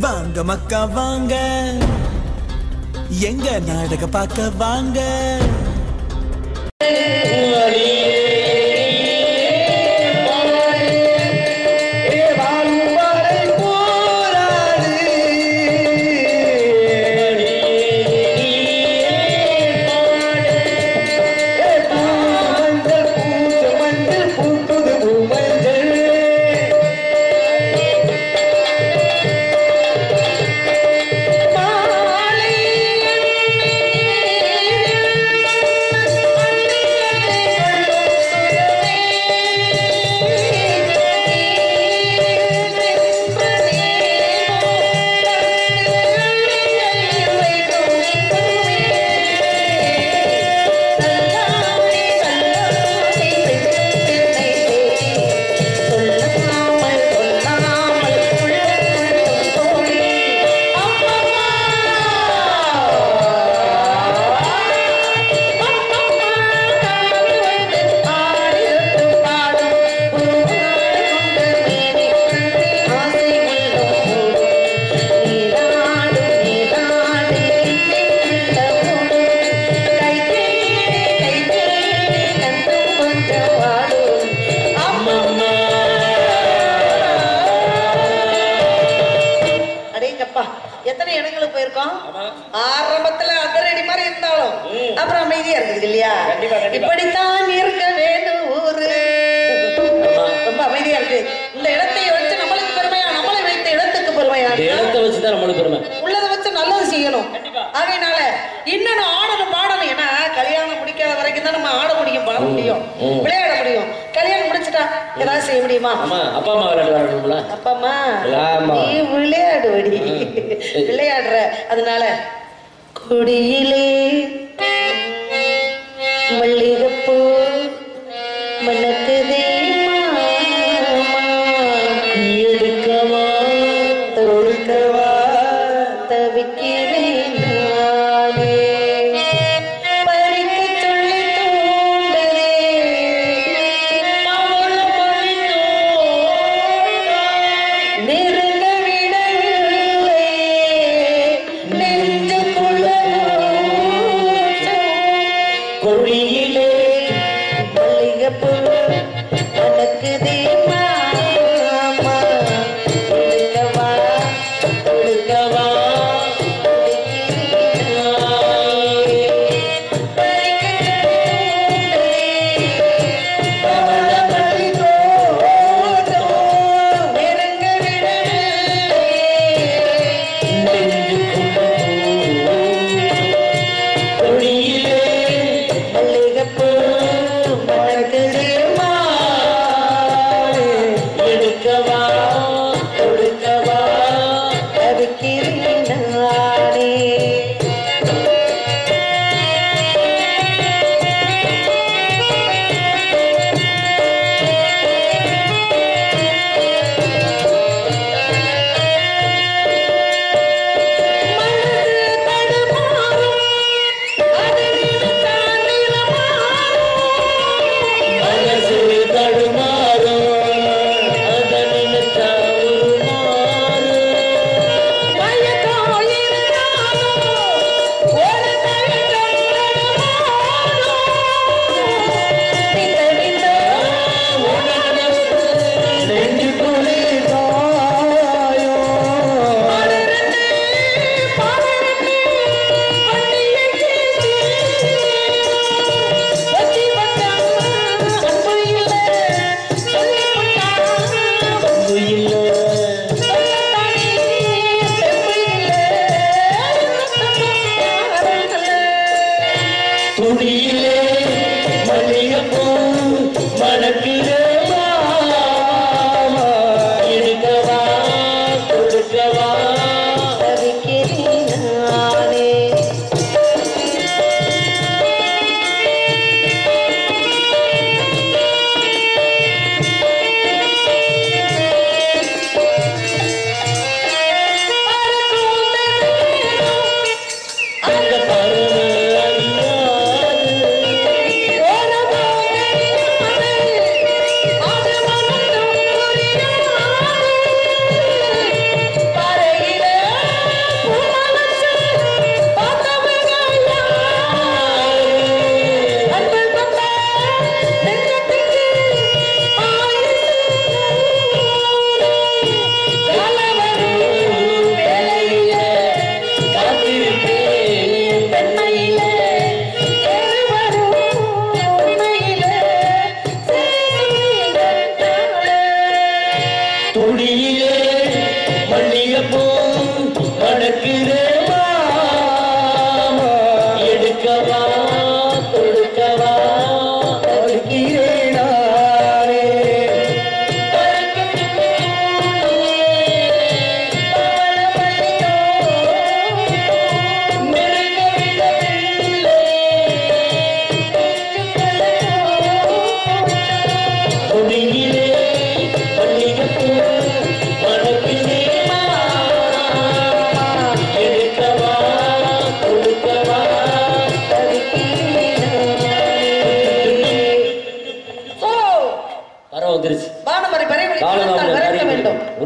வாங்க மக்கா வாங்க. எங்க நாடக பார்க்க வாங்க. விளையாட்டு வரணும்ல அப்பம்மா நீ விளையாடுவடி. விளையாடுற. அதனால கொடியிலே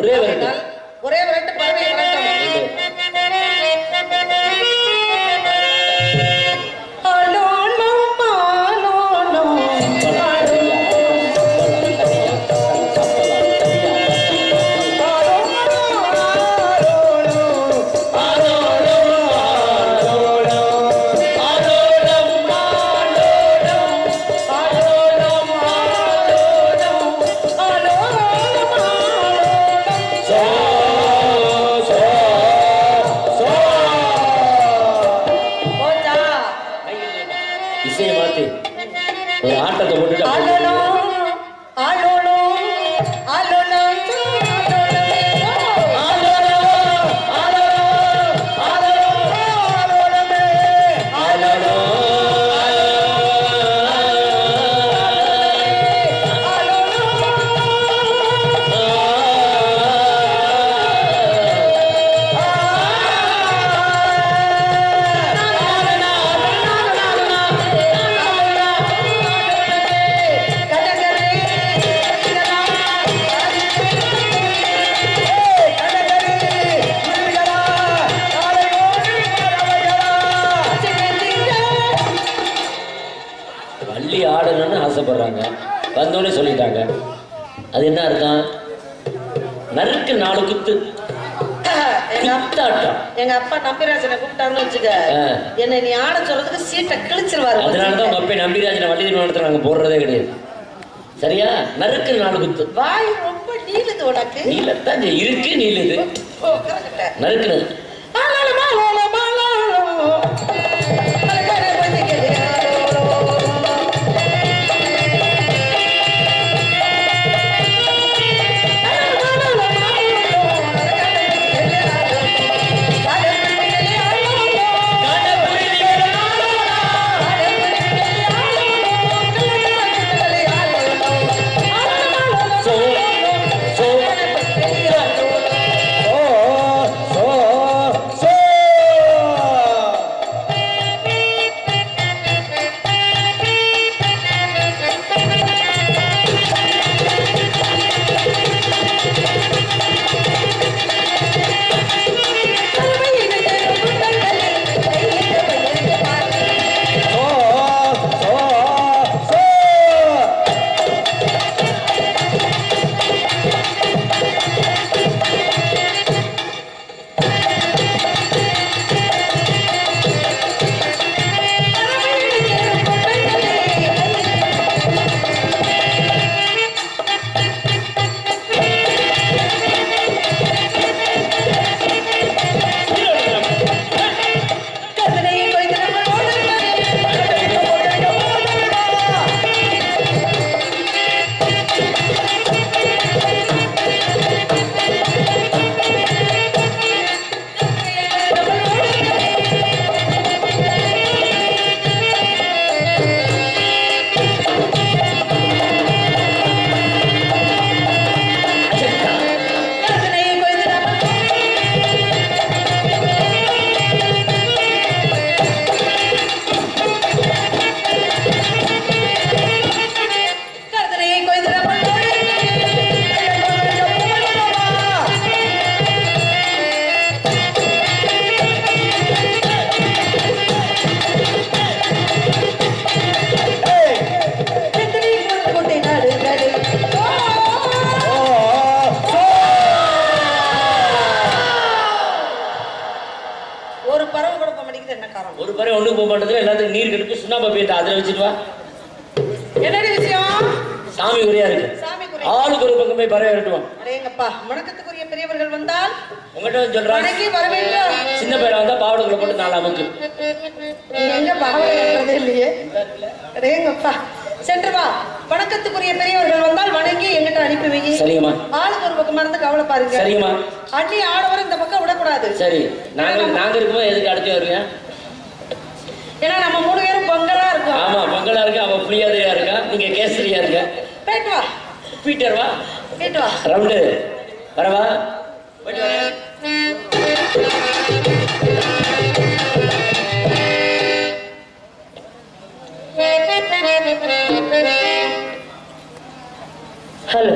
வேண்டும் அதுல வச்சுட்டு வா. என்னடி விஷயம்? சாமி உரையா இருக்கு. ஆளுக்கு ஒரு பக்கம் போய் பறவை அடேங்கப்பா பெரியவர்கள் வந்தால்? உங்ககிட்ட சின்ன பையன் வந்தா பாவடுக்குள்ள போட்டு நாலு அமுக்கு. நீங்க எங்க பாவனை கட்டுறதே இல்லையே? அடேங்கப்பா சென்று வா. வணக்கத்துக்குரிய பெரியவர்கள் வந்தால் வணங்கி எங்கிட்ட அனுப்பி வைங்க சரிங்கம்மா. ஆளுக்கு ஒரு பக்கமா இருந்து கவலை பாருங்க. சரிங்கம்மா. அண்ணி ஆடவரை இந்த பக்கம் விடக்கூடாது. சரி. நாங்க நாங்க இருக்கும்போது எதுக்கு அடுத்து வருவீங்க ஏன்னா நம்ம மூணு பேரும் பொங்கலா இருக்கோம். ஆமா பொங்கலா இருக்கு? அவன் புளியாதையா இருக்கா? நீங்க கேசரியா இருக்க? போயிட்டு வா. பீட்டர் வா. போயிட்டு வா. ரவுண்டு. வரவா? போயிட்டு ஹலோ.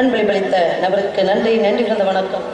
அன்பளிப்பளித்த நபருக்கு நன்றி நன்றி கிடந்த வணக்கம்.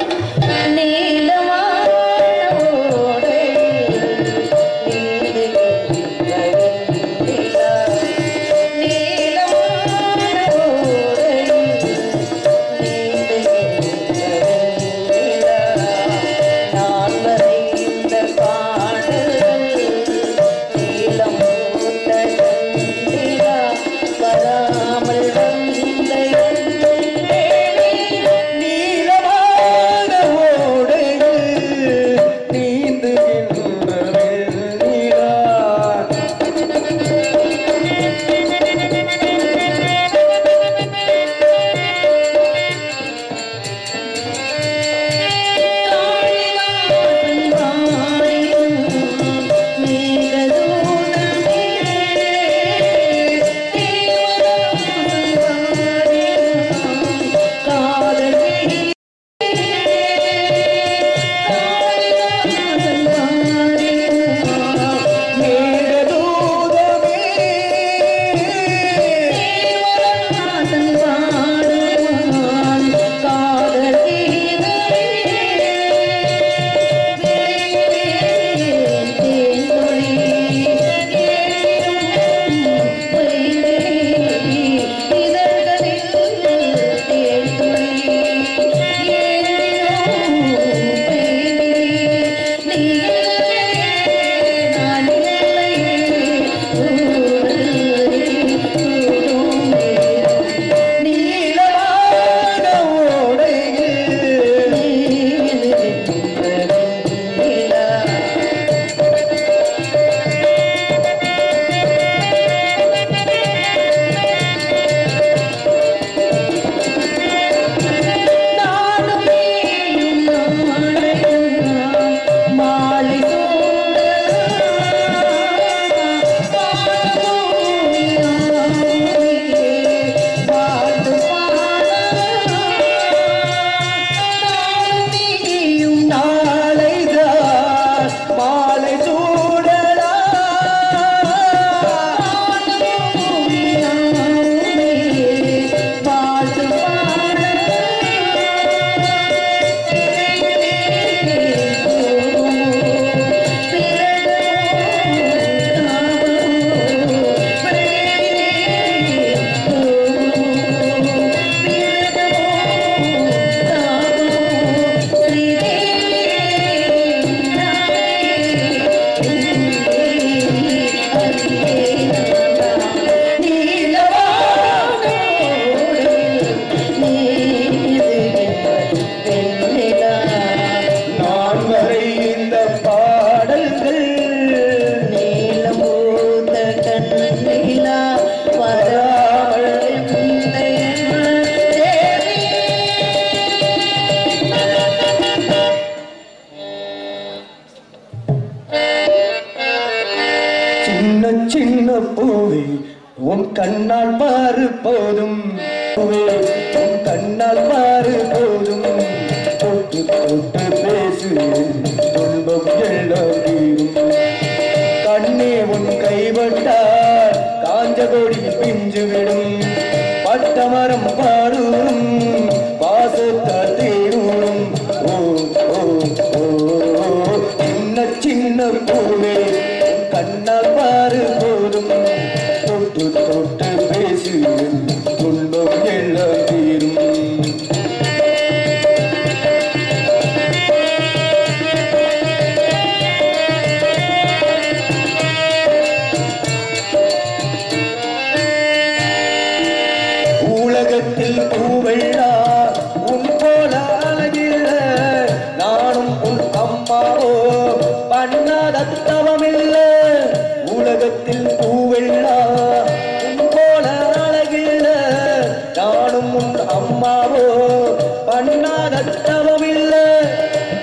சத்தமில்லை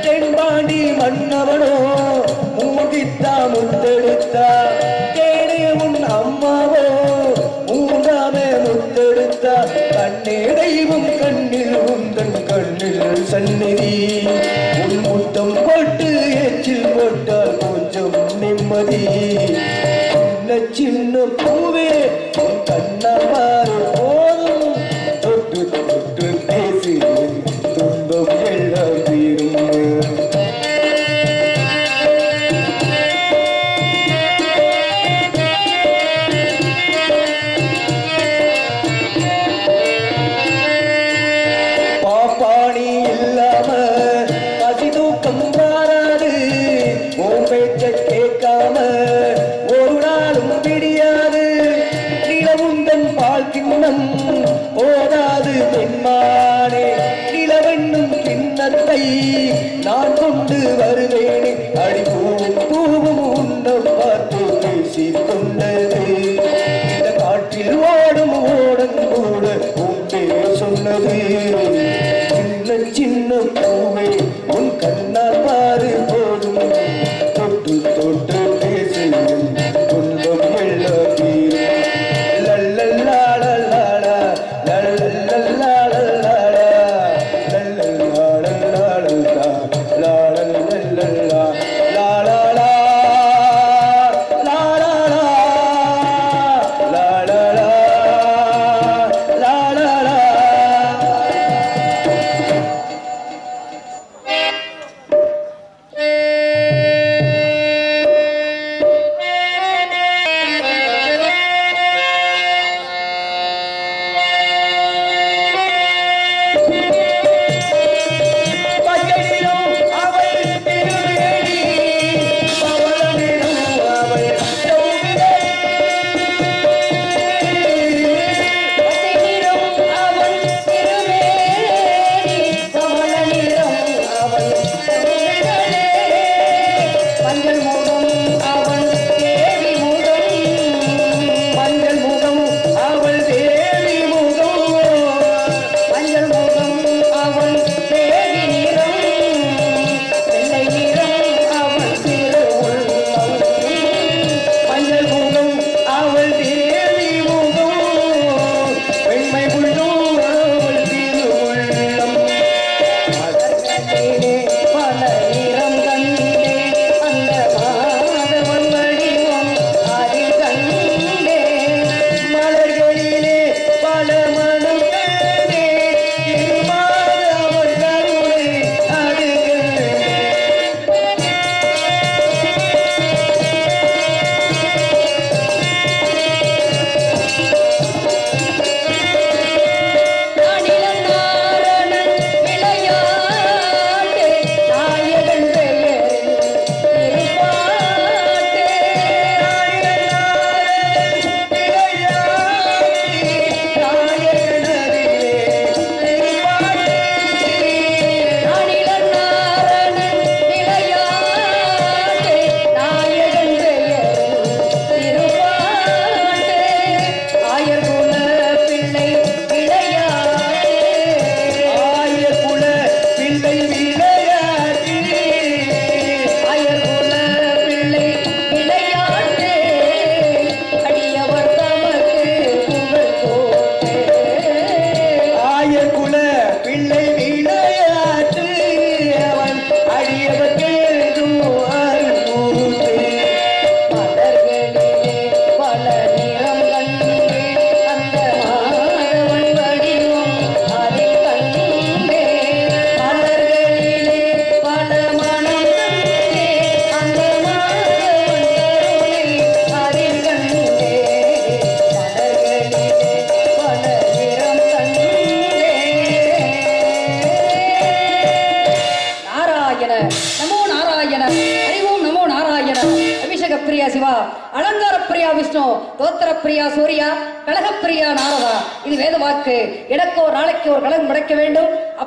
தென்பாண்டி மன்னவனோ மூடித்தா முத்தெடுத்தா. தேடி உன் அம்மாவோ மூதாமே முத்தெடுத்தா. கண்ணே தெய்வம் கண்ணில் உந்தன் கண்ணில் சந்நிதி.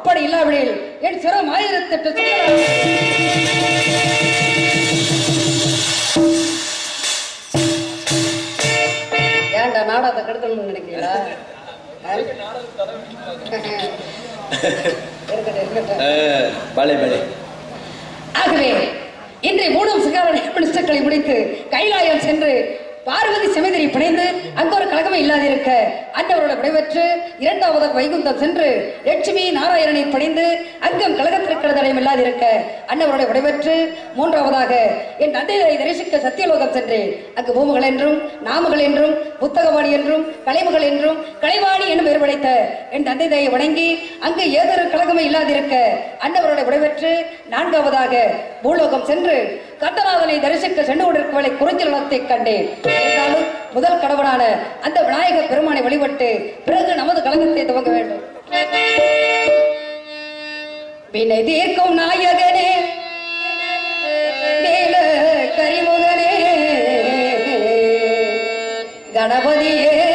அப்படி இல்லாவிடில் என் சிரம் ஆயிரத்தெட்டு ஏன்டா நாடகத்தை கெடுக்கணும்னு நினைக்கிறீங்களா? ஆகவே இன்றை மூணு சிகார மினிஸ்டர்களை முடித்து கைலாயம் சென்று பார்வதி செமிதிரி பிணைந்து அங்க ஒரு கழகமே இல்லாதிருக்க அன்னவரோட விடைபெற்று இரண்டாவதாக வைகுந்தம் சென்று லட்சுமி நாராயணனை பணிந்து அங்கம் கழகத்திற்கிறது தடையும் இல்லாதிருக்க அன்னவருடைய விடைபெற்று மூன்றாவதாக என் தந்தையை தரிசிக்க சத்தியலோகம் சென்றேன் அங்கு பூமுகள் என்றும் நாமகள் என்றும் புத்தகவாணி என்றும் கலைமகள் என்றும் கலைவாணி என்னும் பெயர் படைத்த என் தந்தை தாயை வணங்கி அங்கு ஏதொரு கழகமே இல்லாதிருக்க அன்னவரோட விடைபெற்று நான்காவதாக பூலோகம் சென்று கந்தநாதனை தரிசிக்க சென்று கொண்டிருக்கும் வேளை குறிஞ்சி கண்டேன். இருந்தாலும் முதல் கடவுளான அந்த விநாயக பெருமானை வழிபட்டு பிறகு நமது கழகத்தை துவங்க வேண்டும். வினை தீர்க்கும் நாயகனே நீல கரிமுகனே கணபதியே.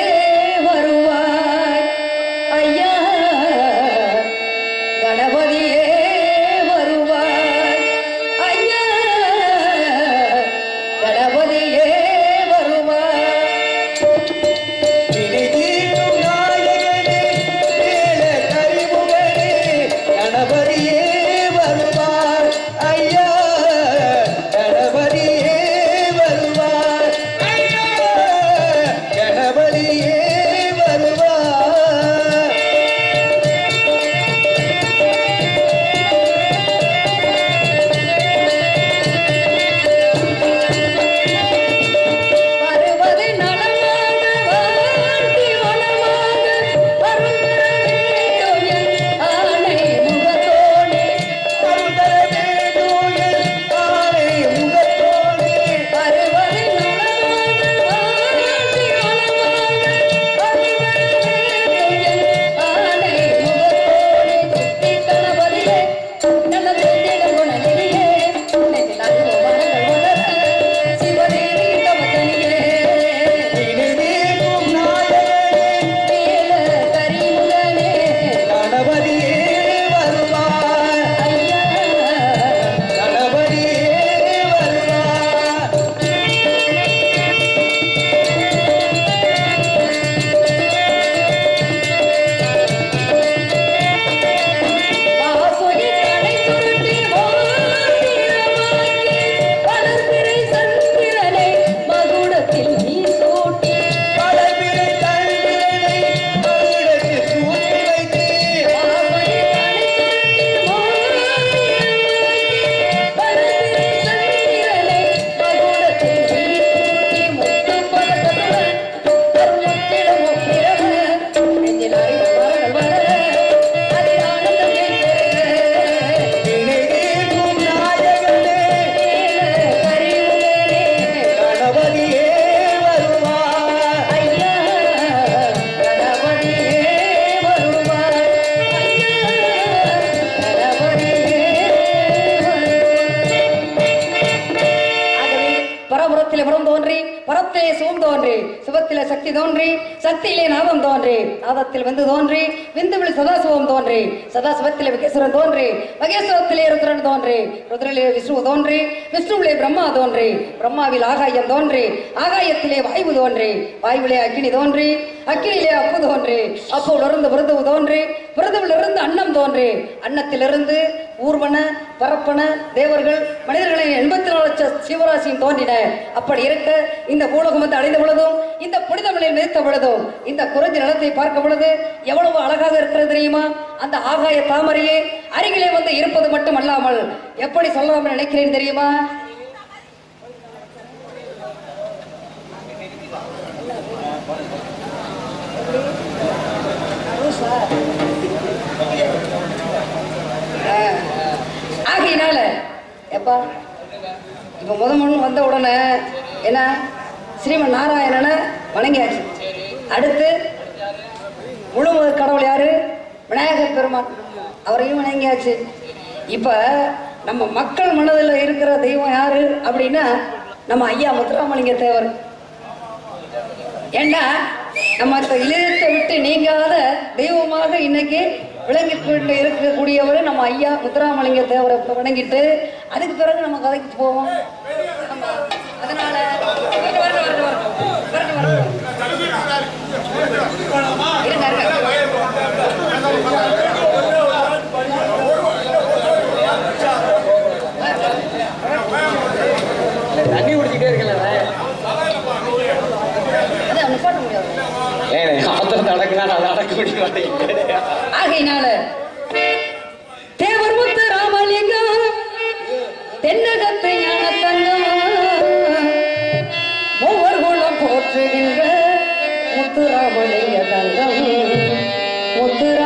ಇದೋನ್ರಿ சக்தியிலே நாதம் தோன்றி நாதத்தில் வந்து தோன்றி விந்துவில் சதாசிவம் தோன்றி சதாசிவத்திலே விகேஸ்வரன் தோன்றி மகேஸ்வரத்திலே ருத்ரன் தோன்றி ருத்ரிலே விஷ்ணு தோன்றி விஷ்ணுவிலே பிரம்மா தோன்றி பிரம்மாவில் ஆகாயம் தோன்றி ஆகாயத்திலே வாயு தோன்றி வாயுவிலே அக்கினி தோன்றி அக்கினியிலே அப்பு தோன்றி அப்போலிருந்து விருதுவு தோன்றி விருதுவிலிருந்து அன்னம் தோன்றி அன்னத்திலிருந்து ஊர்வன பரப்பன தேவர்கள் மனிதர்களை எண்பத்தி நாலு லட்ச சிவராசியும் தோன்றின. அப்படி இருக்க இந்த பூலோகம் வந்து அடைந்த பொழுதும் இந்த புனிதமலை நிறுத்த பொழுதும் இந்த குறைஞ்ச நிலத்தை பார்க்கும் பொழுது எவ்வளவு அழகாக இருக்கிறது தெரியுமா? அந்த ஆகாய தாமரையே அருகிலே வந்து இருப்பது மட்டும் அல்லாமல் எப்படி சொல்லலாம் நினைக்கிறேன் தெரியுமா? ஆகையினால எப்பா இப்ப முத முன் வந்த உடனே என்ன? ஸ்ரீமன் நாராயணனை வணங்கியாச்சு. அடுத்து முழு கடவுள் யாரு? விநாயகர் பெருமான். அவரையும் வணங்கியாச்சு. இப்ப நம்ம மக்கள் மனதில் இருக்கிற தெய்வம் யாரு அப்படின்னா நம்ம ஐயா முத்துராமலிங்க தேவர். ஏன்னா நம்ம இந்த விட்டு நீங்காத தெய்வமாக இன்னைக்கு விளங்கி கொண்டு இருக்கக்கூடியவர் நம்ம ஐயா முத்துராமலிங்க தேவரை வணங்கிட்டு அதுக்கு பிறகு நம்ம கதைக்கு போவோம். தண்ணி குடிச்சுட்டே இருக்கல ஆத்திரம் நடக்குனா நான் நடக்க முடிய மாட்டேன் ஆகையினால தேவர் முத்து ராமலிங்கம் தென்னகத்தை ஞான 我的。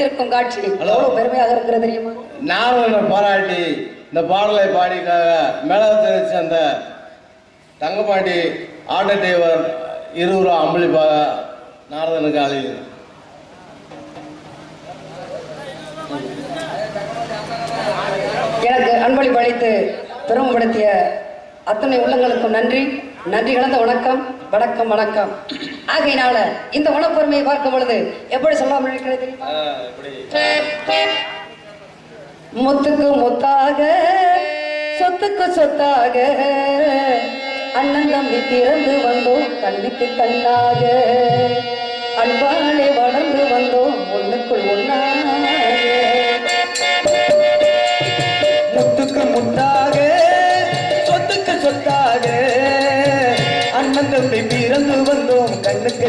வைத்திருக்கும் காட்சி. எவ்வளவு பெருமையாக இருக்கிறது தெரியுமா? நானும் பாராட்டி இந்த பாடலை பாடிக்காக மேலத்தை தெரிவிச்ச அந்த தங்கப்பாண்டி ஆட்டோ டிரைவர் இருபது அம்பளிப்பாக நாரதனுக்கு அழைக்கிறேன் எனக்கு அன்பளிப்பு அளித்து பெருமைப்படுத்திய அத்தனை உள்ளங்களுக்கும் நன்றி. நன்றி கலந்த வணக்கம். வணக்கம் வணக்கம். ஆகையினால இந்த உணப்பொருமையை பார்க்கும் பொழுது எப்படி சொல்லாமல் இருக்கிறது தெரியுமா? முத்துக்கு முத்தாக சொத்துக்கு சொத்தாக அண்ணன் தம்பி பிறந்து வந்தோம் கண்ணுக்கு கண்ணாக. அன்பாலே வளர்ந்து வந்தோம் ஒண்ணுக்குள் ஒன்னா തമ്പി പിറന്നു വന്നോ കണ്ണുക്ക്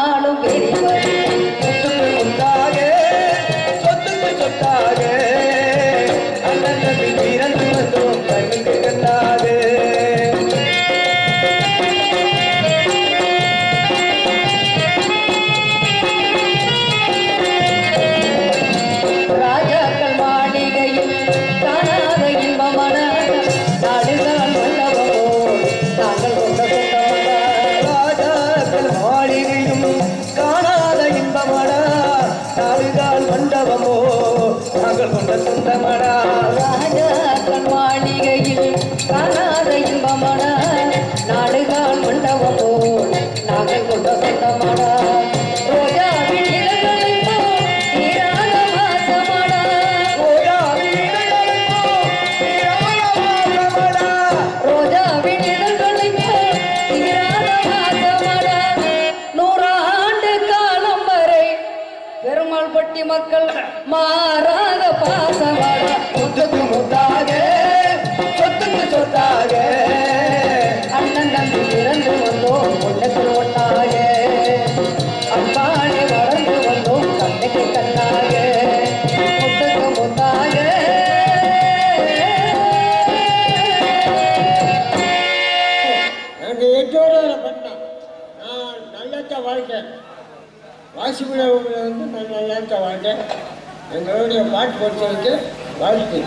நல்லத்த எங்களுடைய பாட்டு பொறுத்தவரைக்கு வாழ்த்து.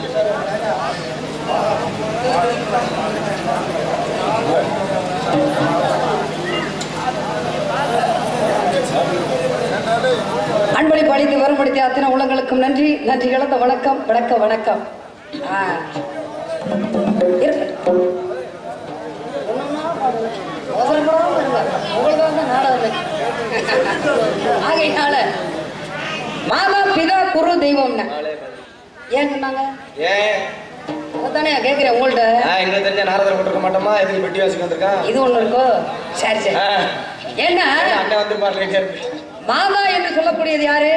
அன்பளிப்பு அளித்து வரும்படுத்தி அத்தனை உலகங்களுக்கும் நன்றி. நன்றி கலந்த வணக்கம். வணக்கம் வணக்கம். உங்களுக்கு இருக்கட்டும். நாடகம் ஆகையினால மாதா குரு தெய்வம்னு ஏன் சொன்னாங்க? அதானே கேட்கிறேன் உங்கள்ட்ட. எங்களுக்கு தெரிஞ்ச நாரதர் போட்டிருக்க மாட்டோமா? எதுக்கு பெட்டி வாசிக்க வந்திருக்கான் இது ஒண்ணு இருக்கோ? சரி சரி. ஏன்னா அண்ணன் லேட்டா இருக்கு. மாதா என்று சொல்லக்கூடியது யாரு?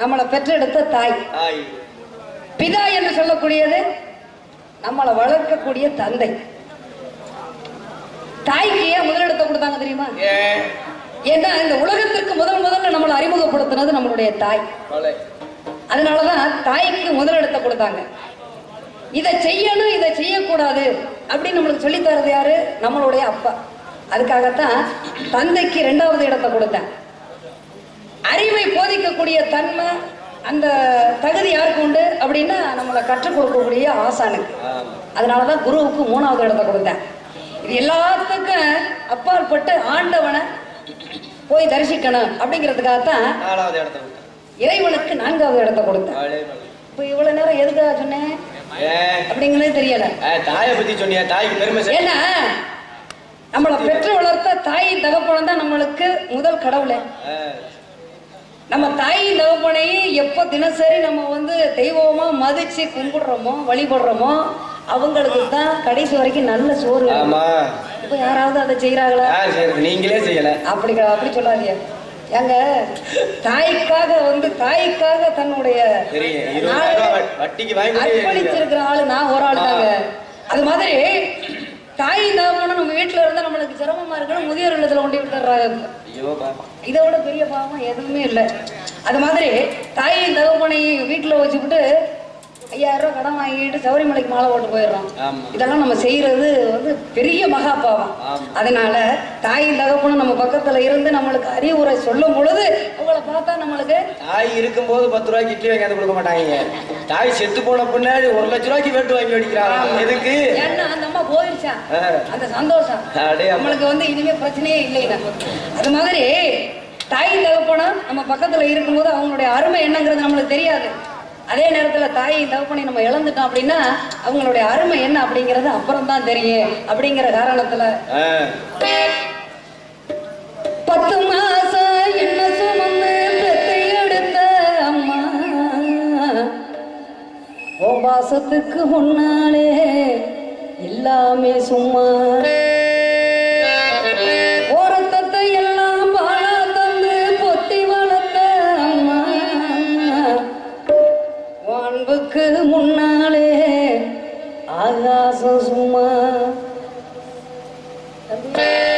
நம்மளை பெற்றெடுத்த தாய். பிதா என்று சொல்லக்கூடியது நம்மளை வளர்க்கக்கூடிய தந்தை. தாய்க்கு ஏன் முதலிடத்தை கொடுத்தாங்க தெரியுமா? ஏன்? ஏன்னா இந்த உலகத்திற்கு முதல் முதல்ல நம்மளை அறிமுகப்படுத்தினது நம்மளுடைய தாய். அதனாலதான் தாய்க்கு முதலிடத்தை கொடுத்தாங்க. இதை செய்யணும் இதை செய்யக்கூடாது அப்படின்னு நம்மளுக்கு சொல்லித் தரது யாரு? நம்மளுடைய அப்பா. அதுக்காகத்தான் தந்தைக்கு ரெண்டாவது இடத்தை கொடுத்தேன். அறிவை போதிக்கக்கூடிய தன்மை அந்த தகுதி யாருக்கு உண்டு அப்படின்னா நம்மளை கற்றுக் கொடுக்கக்கூடிய ஆசானுக்கு. அதனாலதான் குருவுக்கு மூணாவது இடத்தை கொடுத்தேன். இது எல்லாத்துக்கும் அப்பாற்பட்டு ஆண்டவனை போய் தரிசிக்கணும் அப்படிங்கிறதுக்காகத்தான் நாலாவது இடத்தை இறைவனுக்கு நான்காவது இடத்தை கொடுத்தேன். இப்போ இவ்வளவு நேரம் எதுக்காக சொன்னேன்? அப்படிங்கிறது தெரியல. தாயை பத்தி சொன்னியா? தாய்க்கு பெருமை ஏன்னா நம்மளை பெற்று வளர்த்த தாய் தகப்பனம் தான் நம்மளுக்கு முதல் கடவுளே. நம்ம தாய் தகப்பனையும் எப்போ தினசரி நம்ம வந்து தெய்வமா மதிச்சு கும்பிடுறோமோ வழிபடுறோமோ அவங்களுக்கு தான் கடைசி வரைக்கும் நல்ல சோறு இப்போ யாராவது அதை செய்யறாங்களா நீங்களே செய்யல. அப்படி அப்படி சொல்லாதீங்க. ஏங்க தாய்க்காக வந்து தாய்க்காக தன்னுடைய அர்ப்பணிச்சிருக்கிற ஆளு நான் ஒரு ஆள் தாங்க அது மாதிரி தாய் தாமனும் நம்ம வீட்டுல இருந்தா நம்மளுக்கு சிரமமா இருக்கணும் முதியோர் இல்லத்துல கொண்டு விட்டுறாங்க. இதை விட பெரிய பாவம் எதுவுமே இல்லை. அது மாதிரி தாயின் தகப்பனையும் வீட்டுல வச்சுக்கிட்டு ஐயாயிரம் ரூபாய் கடன் வாங்கிட்டு சபரிமலைக்கு மாலை போட்டு போயிடுறோம். இதெல்லாம் நம்ம செய்யறது வந்து பெரிய மகா பாவம். அதனால தாயின் தகப்பனும் நம்ம பக்கத்துல இருந்து நம்மளுக்கு அறிவுரை சொல்லும் பொழுது உங்களை பார்த்தா நம்மளுக்கு தாய் இருக்கும்போது பத்து ரூபாய்க்கு இட்லி வாங்கி கொடுக்க மாட்டாங்க தாய் செத்து போன பின்னாடி ஒரு லட்ச ரூபாய்க்கு வேட்டு வாங்கி அடிக்கிறாங்க எதுக்கு? ஏன்னா அந்த அம்மா போயிடுச்சா ஆ. அந்த சந்தோஷம். நம்மளுக்கு வந்து இனிமே பிரச்சனையே இல்லைன்னா அது மாதிரி தாய் தகப்பனும் நம்ம பக்கத்துல இருக்கும்போது அவங்களுடைய அருமை என்னங்கிறது நம்மளுக்கு தெரியாது. அதே நேரத்துல தாய் தகப்பனை நம்ம இழந்துட்டோம் அப்படின்னா அவங்களுடைய அருமை என்ன அப்படிங்கிறது அப்புறம் தான் தெரியும். அப்படிங்கிற காரணத்துல. பத்து மாசம் என்ன சுமந்து எடுத்த அம்மா. ஓ பாசத்துக்கு முன்னாலே எல்லாமே சும்மா. asas uma. Amém.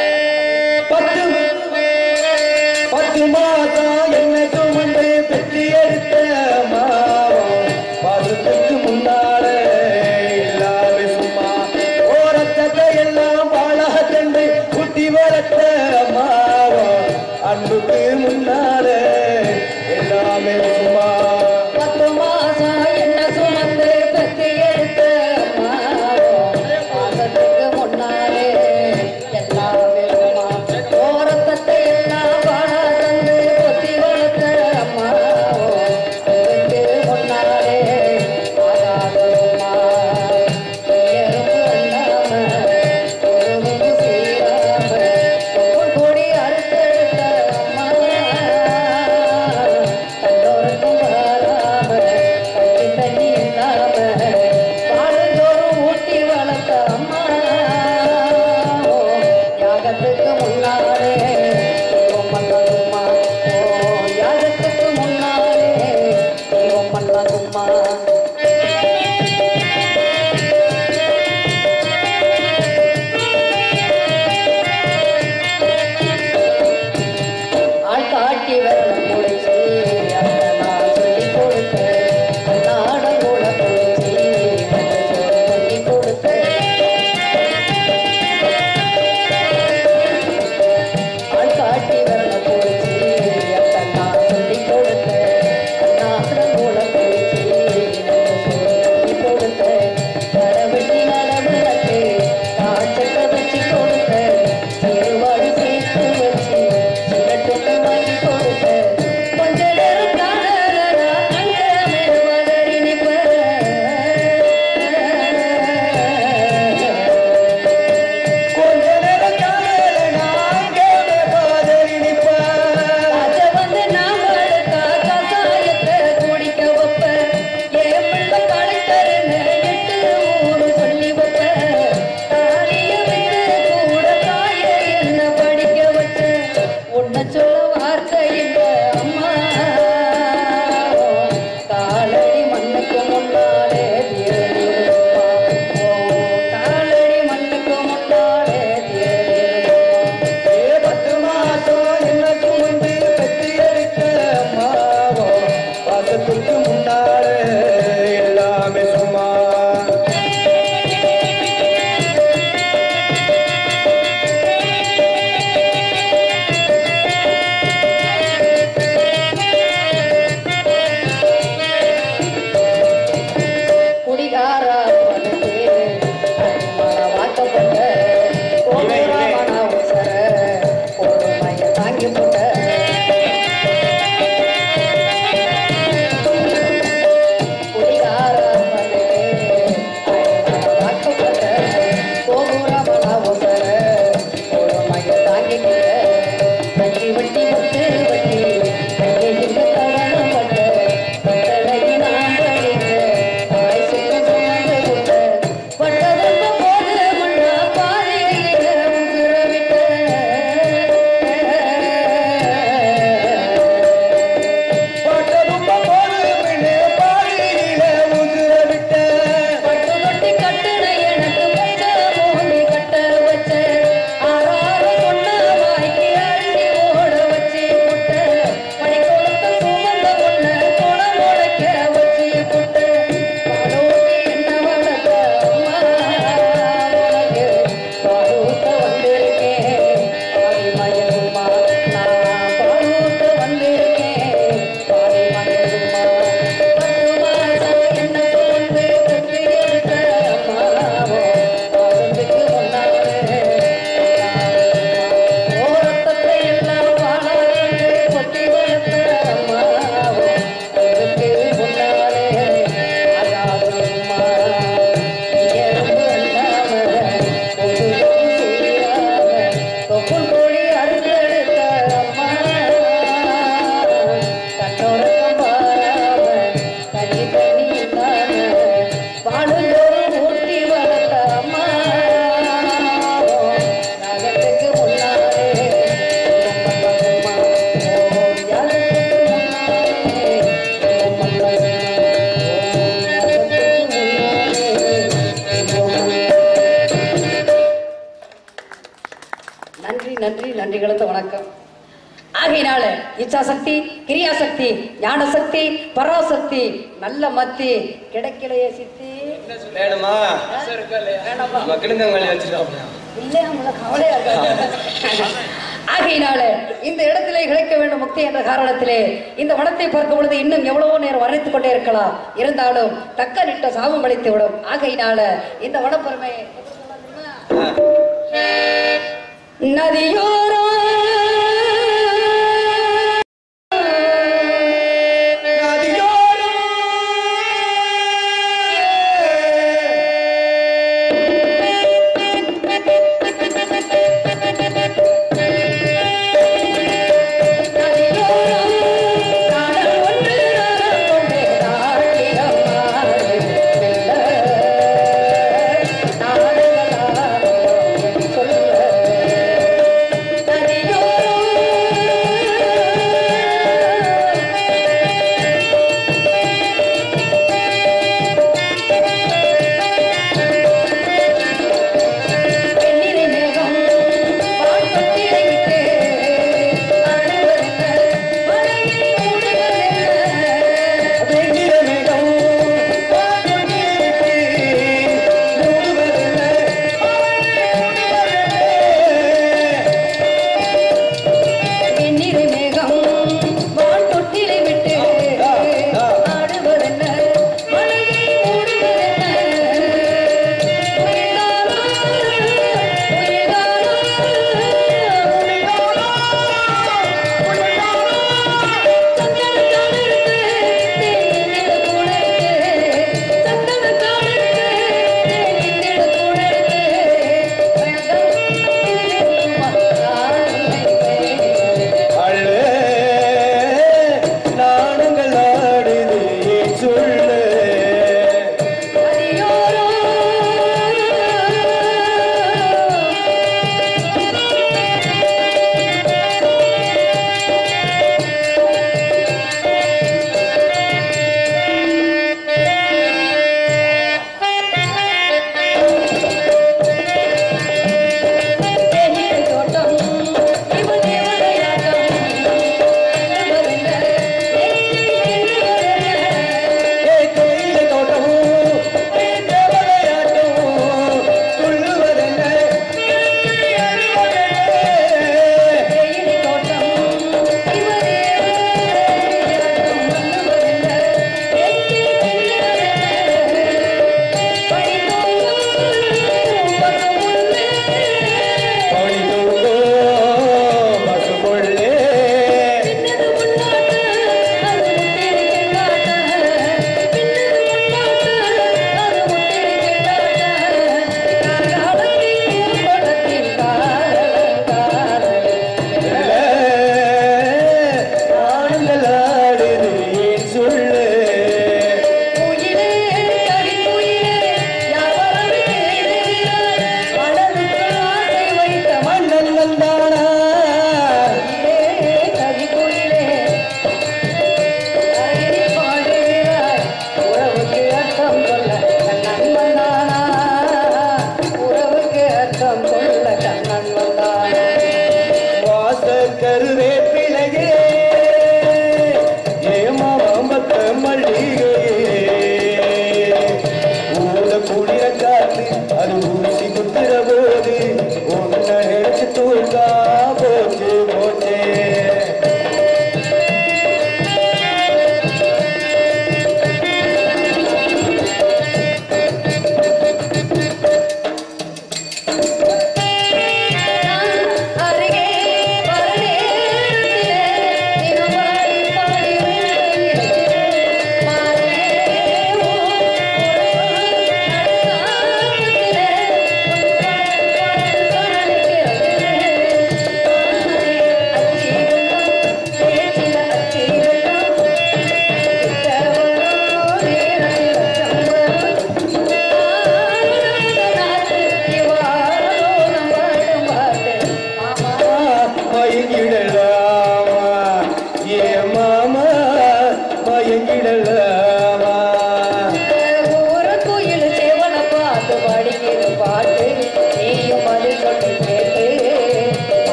வணக்கம். ஆகையினால இச்சாசக்தி கிரியாசக்தி ஞானசக்தி பராசக்தி நல்ல மத்தி கிடைக்கலையே சித்தி. வேணுமா. ஆகையினால இந்த இடத்திலே கிடைக்க வேண்டும் முக்தி என்ற காரணத்திலே இந்த வனத்தை பார்க்கும் பொழுது இன்னும் எவ்வளவோ நேரம் வர்ணித்துக் கொண்டே இருக்கலாம். இருந்தாலும் தக்க நிட்ட சாபம் அளித்து விடும். ஆகையினால இந்த வனப்பெருமை நதியோரோ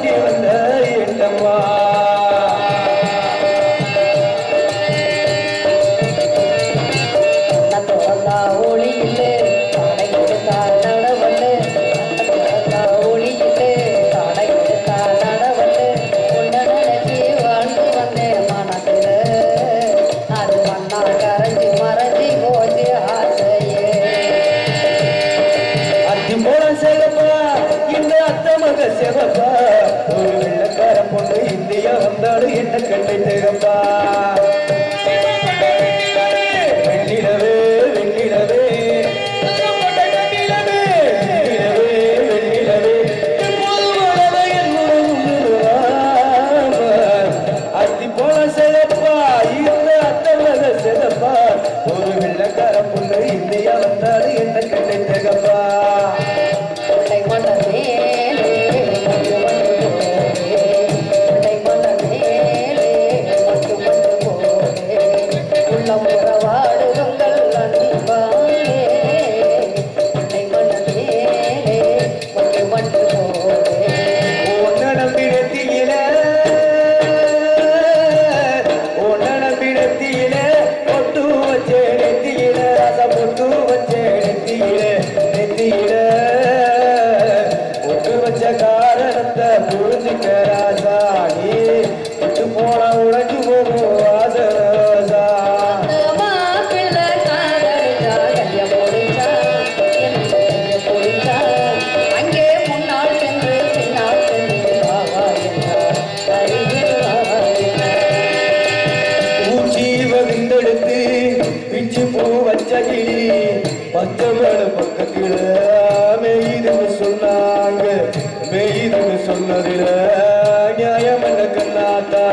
きました。लाता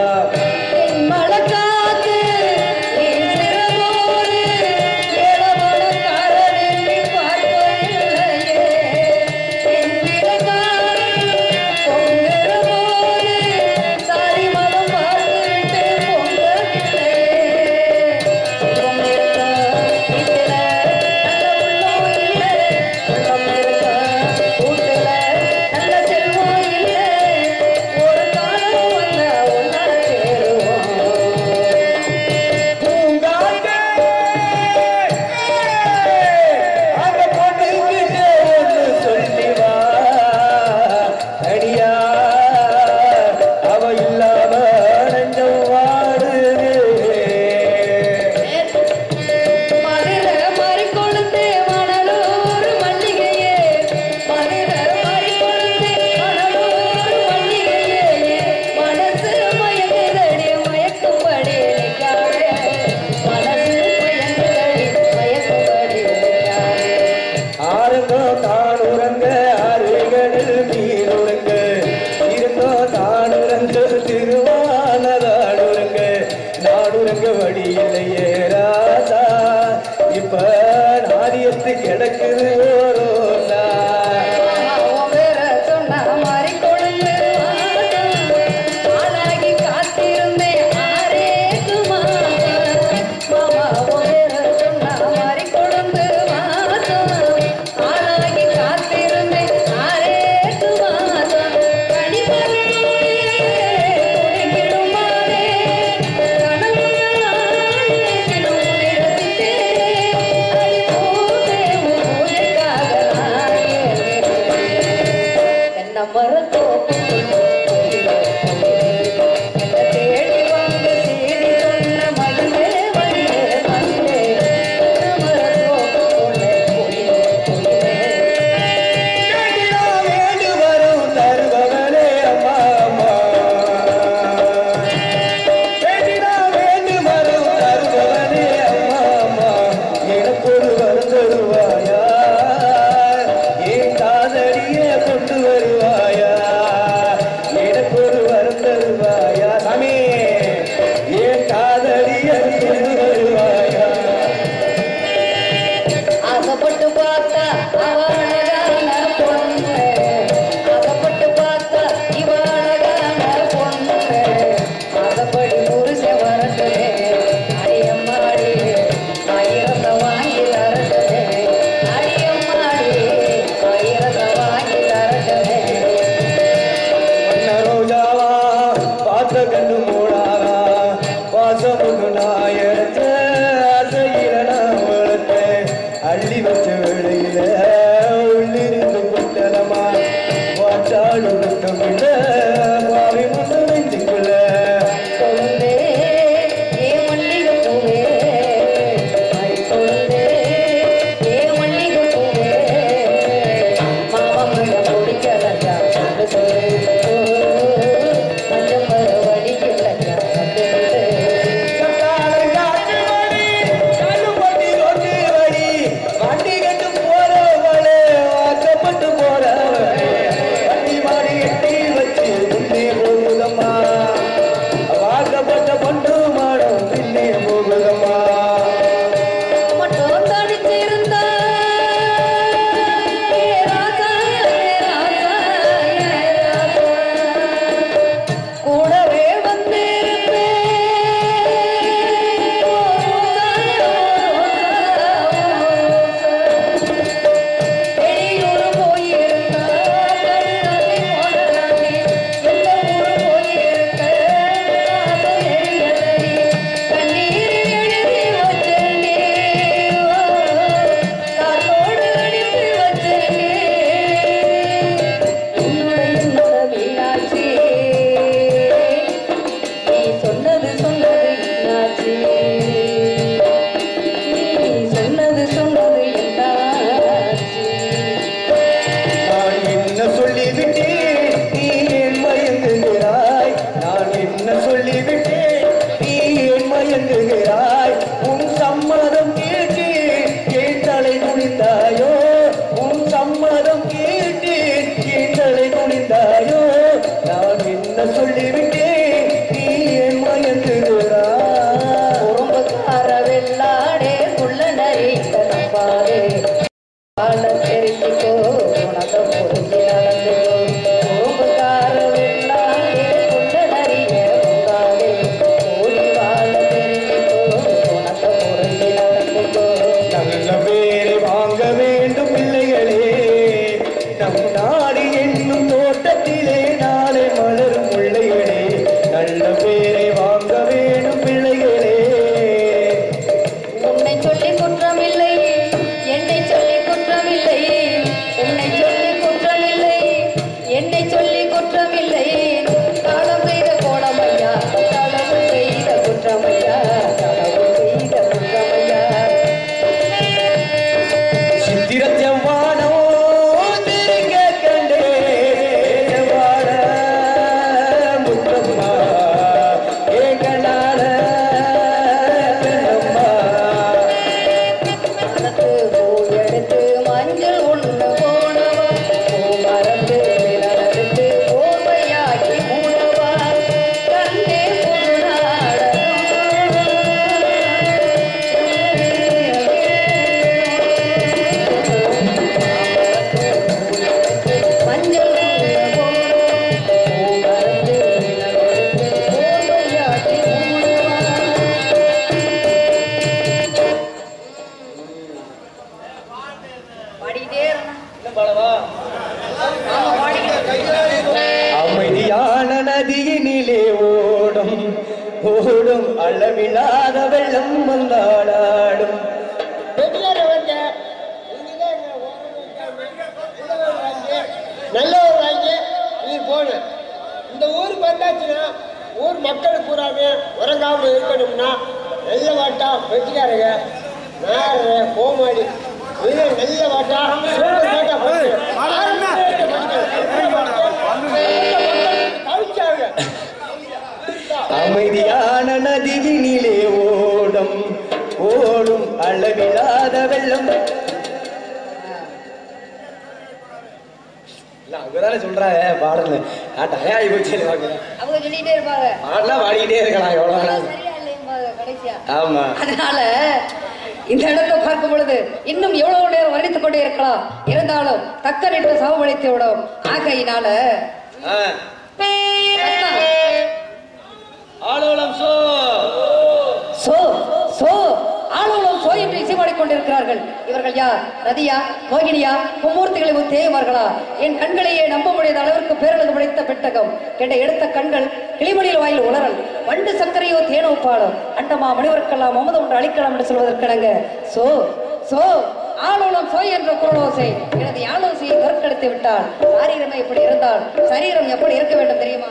புலனோசை எனது யானோசையை கற்கடித்து விட்டால் சாரீரமே இப்படி இருந்தால் சரீரம் எப்படி இருக்க வேண்டும் தெரியுமா?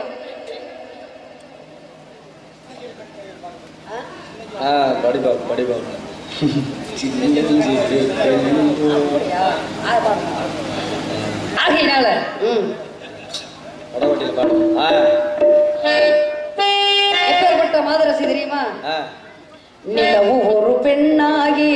ஆகையினால. மாதரசி தெரியுமா? நிலவு ஒரு பெண்ணாகி